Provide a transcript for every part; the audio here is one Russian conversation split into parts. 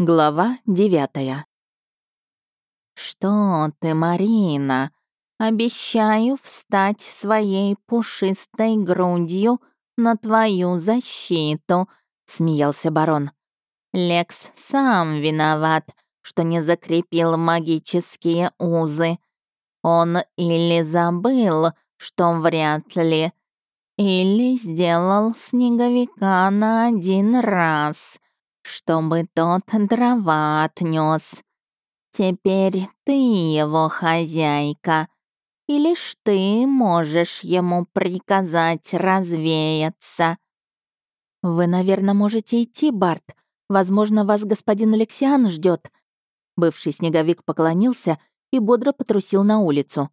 Глава девятая. «Что ты, Марина? Обещаю встать своей пушистой грудью на твою защиту», — смеялся барон. «Лекс сам виноват, что не закрепил магические узы. Он или забыл, что вряд ли, или сделал снеговика на один раз» чтобы тот дрова отнес. Теперь ты его хозяйка, и лишь ты можешь ему приказать развеяться». «Вы, наверное, можете идти, Барт. Возможно, вас господин Алексиан ждет. Бывший снеговик поклонился и бодро потрусил на улицу.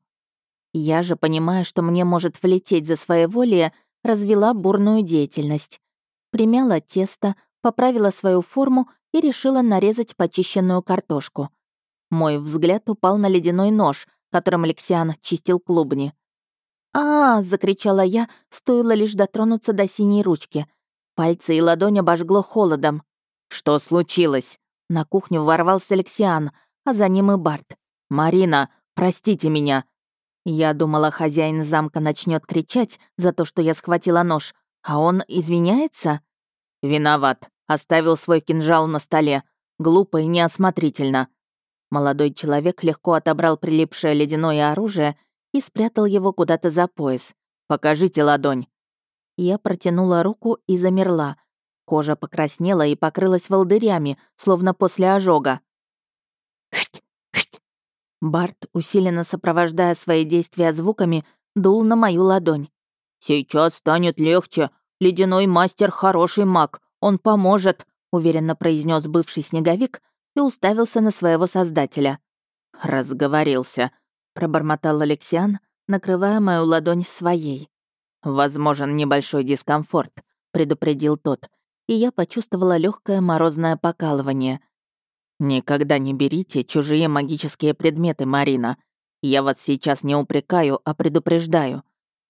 Я же, понимая, что мне может влететь за своеволие, развела бурную деятельность. Примяла тесто, поправила свою форму и решила нарезать почищенную картошку. Мой взгляд упал на ледяной нож, которым Алексиан чистил клубни. а, -а, -а закричала я, стоило лишь дотронуться до синей ручки. Пальцы и ладонь обожгло холодом. «Что случилось?» На кухню ворвался Алексиан, а за ним и Барт. «Марина, простите меня!» Я думала, хозяин замка начнет кричать за то, что я схватила нож, а он извиняется? «Виноват. Оставил свой кинжал на столе. Глупо и неосмотрительно. Молодой человек легко отобрал прилипшее ледяное оружие и спрятал его куда-то за пояс. «Покажите ладонь». Я протянула руку и замерла. Кожа покраснела и покрылась волдырями, словно после ожога. «Шть! Шть!» Барт, усиленно сопровождая свои действия звуками, дул на мою ладонь. «Сейчас станет легче. Ледяной мастер — хороший маг. Он поможет», — уверенно произнес бывший снеговик и уставился на своего создателя. «Разговорился», — пробормотал Алексиан, накрывая мою ладонь своей. «Возможен небольшой дискомфорт», — предупредил тот, и я почувствовала легкое морозное покалывание. «Никогда не берите чужие магические предметы, Марина. Я вас сейчас не упрекаю, а предупреждаю.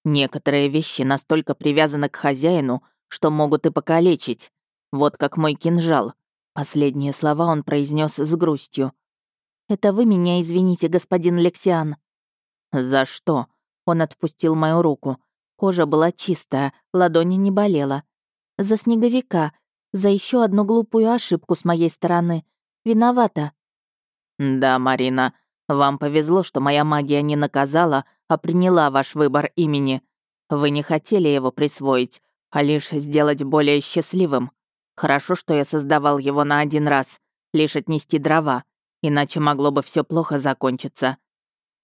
Некоторые вещи настолько привязаны к хозяину, что могут и покалечить. Вот как мой кинжал». Последние слова он произнес с грустью. «Это вы меня извините, господин Лексиан». «За что?» Он отпустил мою руку. Кожа была чистая, ладони не болела. «За снеговика, за еще одну глупую ошибку с моей стороны. Виновата». «Да, Марина, вам повезло, что моя магия не наказала, а приняла ваш выбор имени. Вы не хотели его присвоить, а лишь сделать более счастливым. Хорошо, что я создавал его на один раз, лишь отнести дрова, иначе могло бы все плохо закончиться.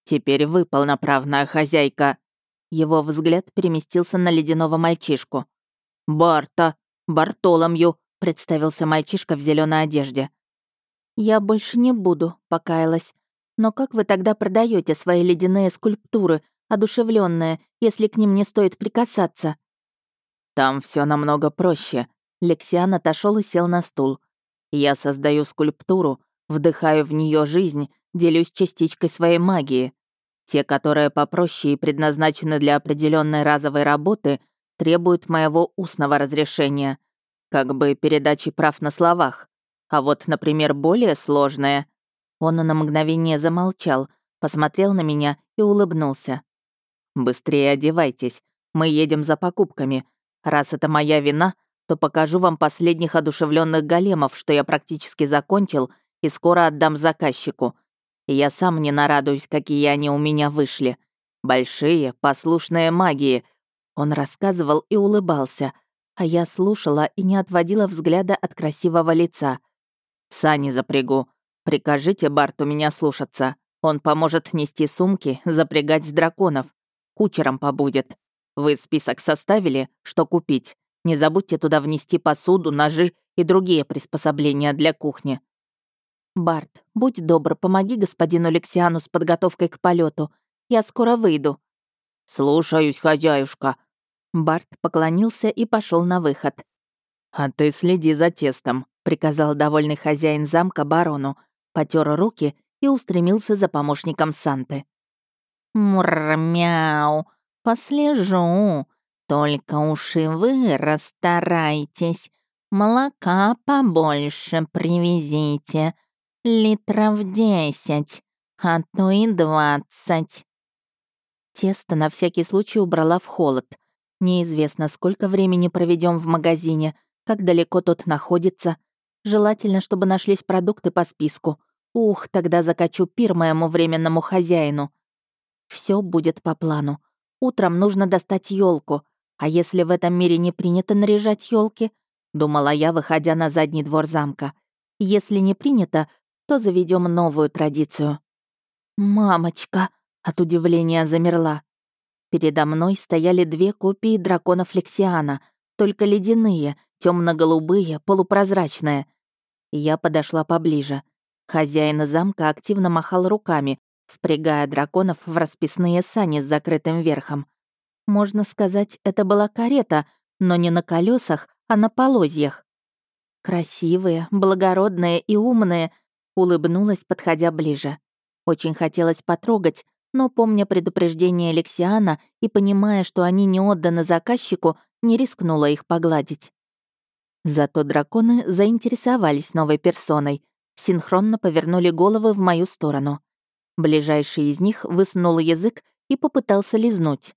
Теперь вы полноправная хозяйка». Его взгляд переместился на ледяного мальчишку. «Барта! Бартоломью!» — представился мальчишка в зеленой одежде. «Я больше не буду», — покаялась. «Но как вы тогда продаете свои ледяные скульптуры, одушевленные, если к ним не стоит прикасаться?» «Там все намного проще», Лексиан отошел и сел на стул. «Я создаю скульптуру, вдыхаю в нее жизнь, делюсь частичкой своей магии. Те, которые попроще и предназначены для определенной разовой работы, требуют моего устного разрешения, как бы передачи прав на словах. А вот, например, более сложное. Он на мгновение замолчал, посмотрел на меня и улыбнулся. «Быстрее одевайтесь, мы едем за покупками. Раз это моя вина, то покажу вам последних одушевленных големов, что я практически закончил и скоро отдам заказчику. И я сам не нарадуюсь, какие они у меня вышли. Большие, послушные магии». Он рассказывал и улыбался, а я слушала и не отводила взгляда от красивого лица. «Сани запрягу. Прикажите Барту меня слушаться. Он поможет нести сумки, запрягать с драконов. Кучером побудет. Вы список составили, что купить?» Не забудьте туда внести посуду, ножи и другие приспособления для кухни. Барт, будь добр, помоги господину Лексиану с подготовкой к полету. Я скоро выйду. Слушаюсь, хозяюшка. Барт поклонился и пошел на выход. А ты следи за тестом, приказал довольный хозяин замка барону, потер руки и устремился за помощником Санты. Мур-мяу, послежу, только уж и вы расстарайтесь, молока побольше привезите, литров десять, а то и двадцать». Тесто на всякий случай убрала в холод. Неизвестно, сколько времени проведем в магазине, как далеко тот находится. Желательно, чтобы нашлись продукты по списку. Ух, тогда закачу пир моему временному хозяину. Все будет по плану. Утром нужно достать елку. А если в этом мире не принято наряжать елки? Думала я, выходя на задний двор замка. Если не принято, то заведем новую традицию. Мамочка! От удивления замерла. Передо мной стояли две копии дракона Флексиана, только ледяные, темно-голубые, полупрозрачные. Я подошла поближе. Хозяин замка активно махал руками, впрягая драконов в расписные сани с закрытым верхом. Можно сказать, это была карета, но не на колесах, а на полозьях. Красивые, благородные и умные, улыбнулась, подходя ближе. Очень хотелось потрогать, но, помня предупреждение Алексиана и понимая, что они не отданы заказчику, не рискнула их погладить. Зато драконы заинтересовались новой персоной, синхронно повернули головы в мою сторону. Ближайший из них высунул язык и попытался лизнуть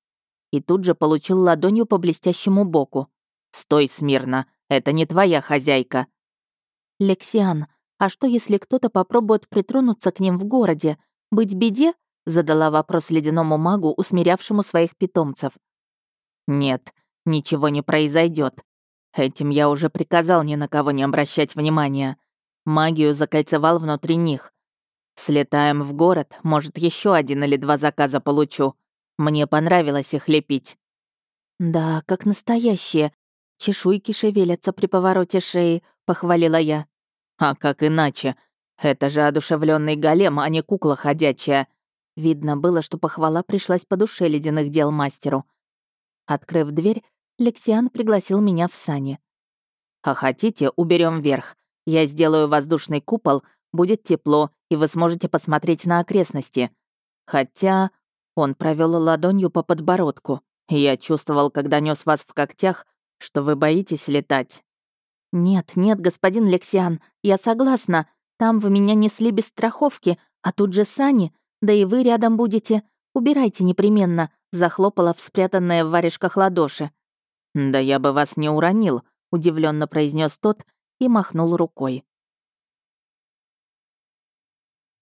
и тут же получил ладонью по блестящему боку. «Стой смирно, это не твоя хозяйка». «Лексиан, а что, если кто-то попробует притронуться к ним в городе? Быть беде?» — задала вопрос ледяному магу, усмирявшему своих питомцев. «Нет, ничего не произойдет. Этим я уже приказал ни на кого не обращать внимания. Магию закольцевал внутри них. Слетаем в город, может, еще один или два заказа получу. Мне понравилось их лепить». «Да, как настоящие. Чешуйки шевелятся при повороте шеи», — похвалила я. «А как иначе? Это же одушевленный голем, а не кукла ходячая». Видно было, что похвала пришлась по душе ледяных дел мастеру. Открыв дверь, Лексиан пригласил меня в сани. «А хотите, уберем верх. Я сделаю воздушный купол, будет тепло, и вы сможете посмотреть на окрестности. Хотя он провел ладонью по подбородку. Я чувствовал, когда нес вас в когтях, что вы боитесь летать. «Нет, нет, господин Лексиан, я согласна. Там вы меня несли без страховки, а тут же сани, да и вы рядом будете. Убирайте непременно», — захлопала в спрятанное в варежках ладоши. «Да я бы вас не уронил», — удивленно произнес тот и махнул рукой.